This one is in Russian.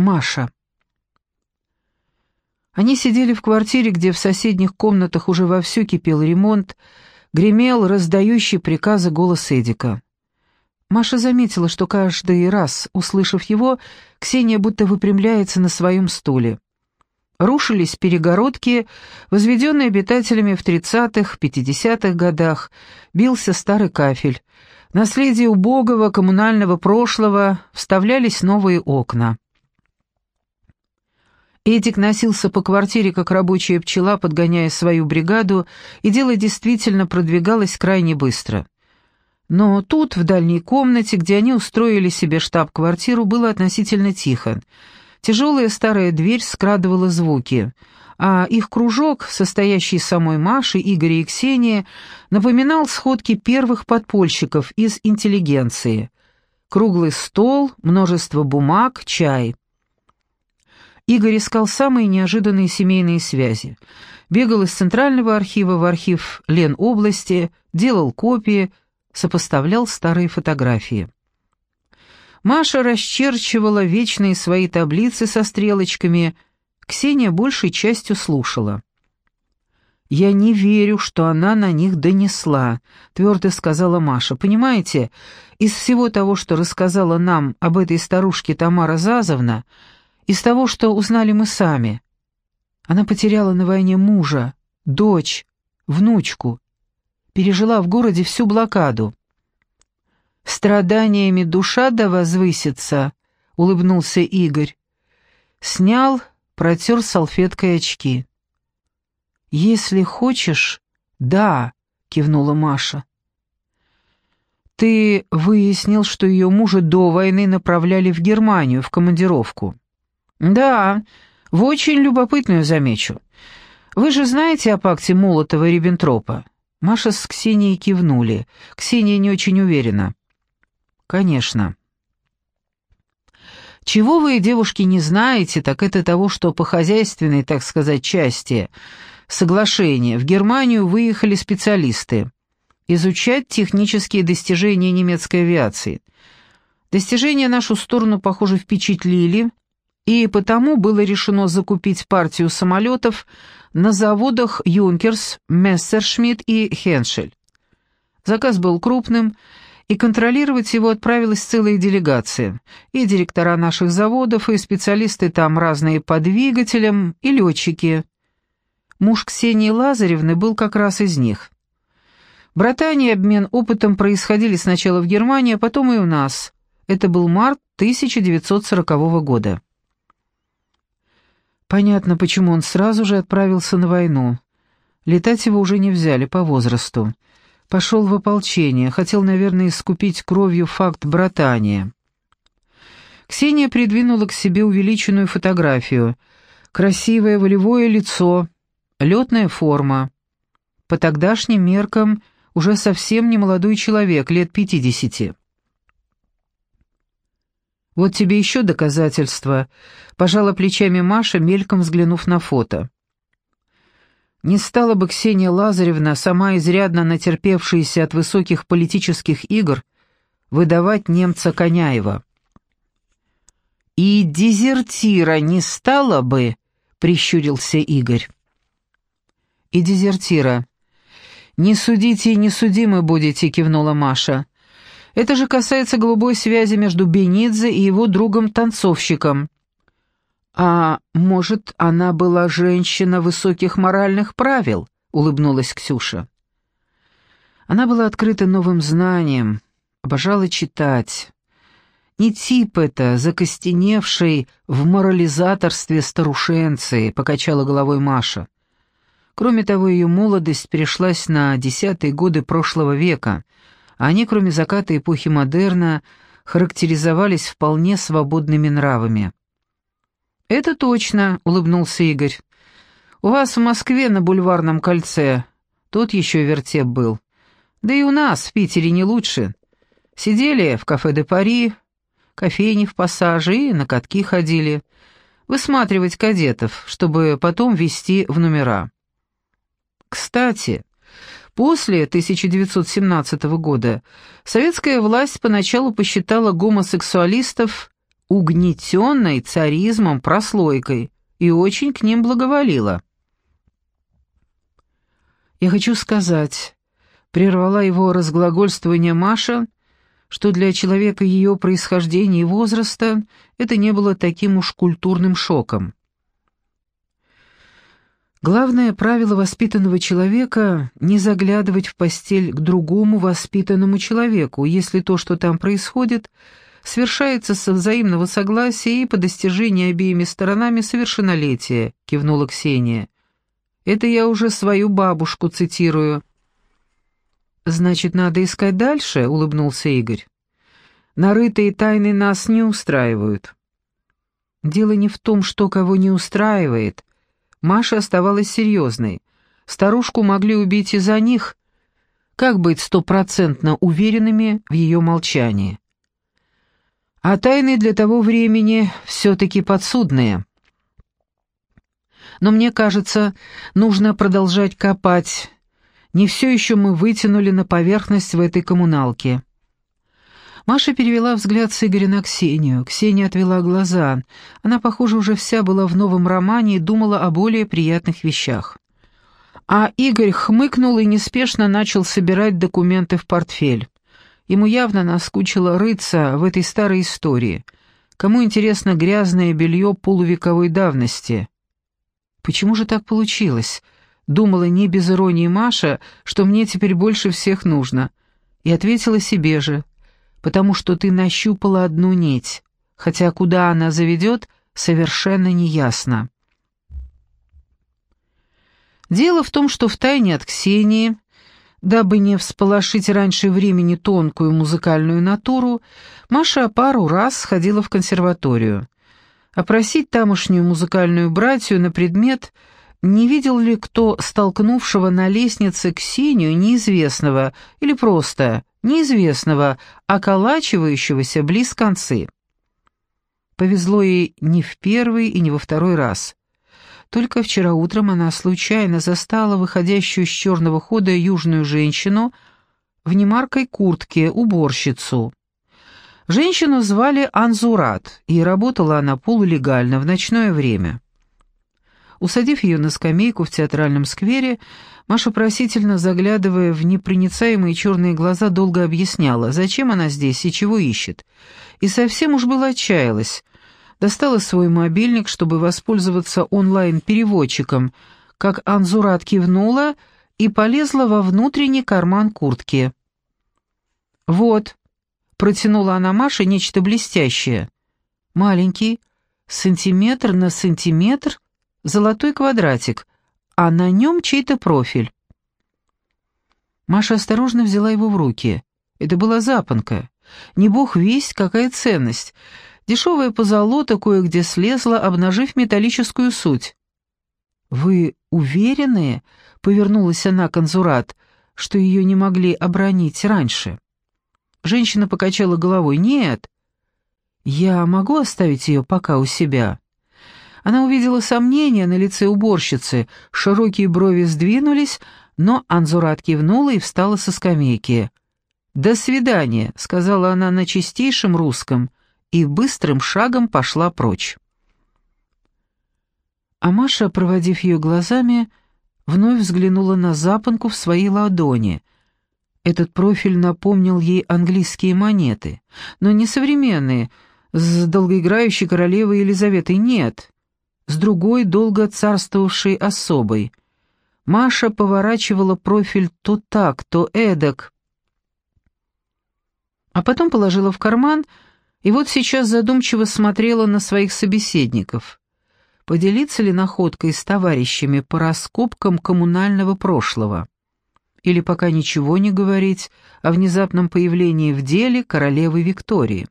Маша. Они сидели в квартире, где в соседних комнатах уже вовсю кипел ремонт, гремел раздающий приказы голос Эдика. Маша заметила, что каждый раз, услышав его, Ксения будто выпрямляется на своем стуле. Рушились перегородки, возведенные обитателями в 30-х, 50-х годах, бился старый кафель. Наследие убогого коммунального прошлого вставлялись новые окна. Эдик носился по квартире, как рабочая пчела, подгоняя свою бригаду, и дело действительно продвигалось крайне быстро. Но тут, в дальней комнате, где они устроили себе штаб-квартиру, было относительно тихо. Тяжелая старая дверь скрадывала звуки, а их кружок, состоящий из самой Маши, Игоря и Ксении, напоминал сходки первых подпольщиков из интеллигенции. Круглый стол, множество бумаг, чай. Игорь искал самые неожиданные семейные связи. Бегал из Центрального архива в архив Ленобласти, делал копии, сопоставлял старые фотографии. Маша расчерчивала вечные свои таблицы со стрелочками, Ксения большей частью слушала. «Я не верю, что она на них донесла», — твердо сказала Маша. «Понимаете, из всего того, что рассказала нам об этой старушке Тамара Зазовна, из того, что узнали мы сами, она потеряла на войне мужа, дочь, внучку, пережила в городе всю блокаду. «Страданиями душа да возвысится», — улыбнулся Игорь. Снял, протер салфеткой очки. «Если хочешь, да», — кивнула Маша. «Ты выяснил, что ее мужа до войны направляли в Германию, в командировку?» «Да, в очень любопытную замечу. Вы же знаете о пакте Молотова и Риббентропа?» Маша с Ксенией кивнули. Ксения не очень уверена. «Конечно». «Чего вы, девушки, не знаете, так это того, что по хозяйственной, так сказать, части соглашения в Германию выехали специалисты изучать технические достижения немецкой авиации. Достижения нашу сторону, похоже, впечатлили, и потому было решено закупить партию самолетов на заводах «Юнкерс», «Мессершмитт» и «Хеншель». Заказ был крупным, и контролировать его отправилась целая делегация, и директора наших заводов, и специалисты там разные по двигателям, и летчики. Муж Ксении Лазаревны был как раз из них. Братания и обмен опытом происходили сначала в Германии, а потом и у нас. Это был март 1940 года. Понятно, почему он сразу же отправился на войну. Летать его уже не взяли по возрасту. Пошел в ополчение, хотел, наверное, искупить кровью факт братания. Ксения придвинула к себе увеличенную фотографию. Красивое волевое лицо, летная форма. По тогдашним меркам уже совсем не молодой человек, лет пятидесяти. «Вот тебе еще доказательства», — пожала плечами Маша, мельком взглянув на фото. Не стала бы Ксения Лазаревна, сама изрядно натерпевшаяся от высоких политических игр, выдавать немца Коняева. «И дезертира не стала бы», — прищурился Игорь. «И дезертира. Не судите и не судимы будете», — кивнула Маша. Это же касается голубой связи между Бенидзе и его другом-танцовщиком. «А может, она была женщина высоких моральных правил?» — улыбнулась Ксюша. Она была открыта новым знанием, обожала читать. Не тип это, закостеневший в морализаторстве старушенцы, покачала головой Маша. Кроме того, ее молодость перешлась на десятые годы прошлого века — они, кроме заката эпохи модерна, характеризовались вполне свободными нравами. «Это точно», — улыбнулся Игорь. «У вас в Москве на бульварном кольце тот еще вертеп был. Да и у нас в Питере не лучше. Сидели в кафе де Пари, кофейни в пассаже и на катки ходили. Высматривать кадетов, чтобы потом вести в номера. Кстати, После 1917 года советская власть поначалу посчитала гомосексуалистов угнетенной царизмом прослойкой и очень к ним благоволила. «Я хочу сказать», — прервала его разглагольствование Маша, что для человека ее происхождения и возраста это не было таким уж культурным шоком. Главное правило воспитанного человека — не заглядывать в постель к другому воспитанному человеку, если то, что там происходит, совершается со взаимного согласия и по достижении обеими сторонами совершеннолетия», — кивнула Ксения. «Это я уже свою бабушку цитирую». «Значит, надо искать дальше?» — улыбнулся Игорь. «Нарытые тайны нас не устраивают». «Дело не в том, что кого не устраивает», — Маша оставалась серьезной. Старушку могли убить из-за них. Как быть стопроцентно уверенными в ее молчании? А тайны для того времени все-таки подсудные. Но мне кажется, нужно продолжать копать. Не все еще мы вытянули на поверхность в этой коммуналке. Маша перевела взгляд с Игоря на Ксению. Ксения отвела глаза. Она, похоже, уже вся была в новом романе и думала о более приятных вещах. А Игорь хмыкнул и неспешно начал собирать документы в портфель. Ему явно наскучило рыться в этой старой истории. Кому интересно грязное белье полувековой давности? «Почему же так получилось?» Думала не без иронии Маша, что мне теперь больше всех нужно. И ответила себе же, потому что ты нащупала одну нить, хотя куда она заведет, совершенно неясно. Дело в том, что втайне от Ксении, дабы не всполошить раньше времени тонкую музыкальную натуру, Маша пару раз сходила в консерваторию. Опросить тамошнюю музыкальную братью на предмет, не видел ли кто столкнувшего на лестнице Ксению неизвестного или просто неизвестного, околачивающегося близ концы. Повезло ей не в первый и не во второй раз. Только вчера утром она случайно застала выходящую с черного хода южную женщину в немаркой куртке, уборщицу. Женщину звали Анзурат, и работала она полулегально в ночное время. Усадив ее на скамейку в театральном сквере, Маша просительно, заглядывая в непроницаемые черные глаза, долго объясняла, зачем она здесь и чего ищет. И совсем уж была отчаялась. Достала свой мобильник, чтобы воспользоваться онлайн-переводчиком, как Анзурат кивнула и полезла во внутренний карман куртки. «Вот», — протянула она Маше нечто блестящее. «Маленький, сантиметр на сантиметр, золотой квадратик, а на нем чей-то профиль. Маша осторожно взяла его в руки. Это была запонка. Не бог весть, какая ценность. Дешевая позолота кое-где слезла, обнажив металлическую суть. «Вы уверены?» — повернулась она к Анзурат, что ее не могли обронить раньше. Женщина покачала головой. «Нет, я могу оставить ее пока у себя?» Она увидела сомнение на лице уборщицы, широкие брови сдвинулись, но Анзурат кивнула и встала со скамейки. «До свидания», — сказала она на чистейшем русском, и быстрым шагом пошла прочь. А Маша, проводив ее глазами, вновь взглянула на запонку в своей ладони. Этот профиль напомнил ей английские монеты, но не современные, с долгоиграющей королевой Елизаветой нет с другой долго царствовавшей особой. Маша поворачивала профиль то так, то эдак. А потом положила в карман, и вот сейчас задумчиво смотрела на своих собеседников. Поделиться ли находкой с товарищами по раскопкам коммунального прошлого? Или пока ничего не говорить о внезапном появлении в деле королевы Виктории?